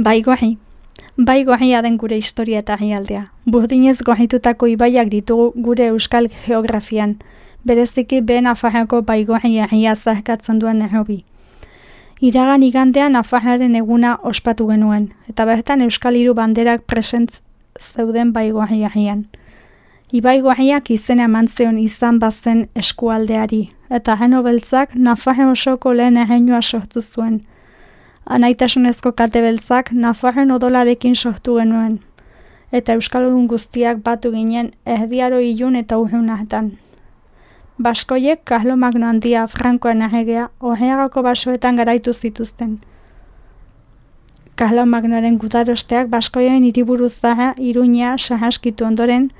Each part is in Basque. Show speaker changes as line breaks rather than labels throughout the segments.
Bai gohi. Bai gohia den gure historia eta gialdea. Burdinez gohitutako ibaiak ditugu gure euskal geografian. Bereziki ben afahako bai gohia gia zahkatzen duen nehobi. Iragan igandean afaharen eguna ospatu genuen, eta bertan euskal hiru banderak present zeuden bai gohia gian. Ibai gohiak izena mantzeon izan bazen eskualdeari, eta heno beltzak nafahe osoko lehen egenua sortu zuen – anaitasunezko kate beltzak Nafarren odolarekin sortu genuen, eta Euskalun guztiak batu ginen erdiaro ilun eta urreunahetan. Baskoiek Karlo Magno handia Frankoen ahegea oheagako basoetan garaitu zituzten. Karlo Magnoaren gutarosteak Baskoien hiriburu zaha iruña sahaskitu ondoren,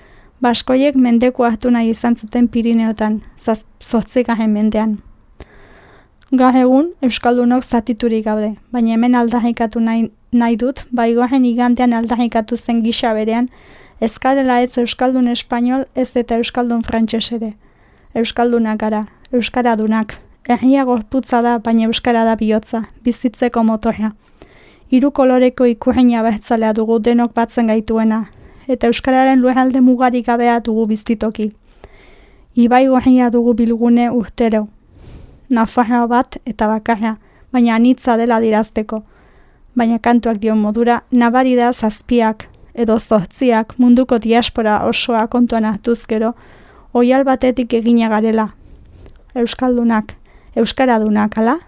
Baskoiek mendeko hartu nahi izan zuten Pirineotan, zaz, mendean. Gaur egun, Euskaldunok zatiturik gaude, baina hemen aldahaikatu nahi, nahi dut, baigoaren igantean aldahaikatu zen gisa berean, ezkarela ez Euskaldun Espainol ez eta Euskaldun Frantses ere. Euskaldunak gara, Euskaradunak, erria gorputza da, baina Euskara da bihotza, bizitzeko motorea. Hiru koloreko ikurreina behetzalea dugu denok batzen gaituena, eta Euskararen luehalde mugarik gabea dugu biztitoki. Ibai dugu bilgune urtero, nafarra bat eta bakarra, baina anitza dela dirazteko. Baina kantuak dio modura, nabari da zazpiak edo zortziak munduko diaspora osoa kontuan hartuzkero, oial batetik egina garela. Euskaldunak, euskaradunak, ala?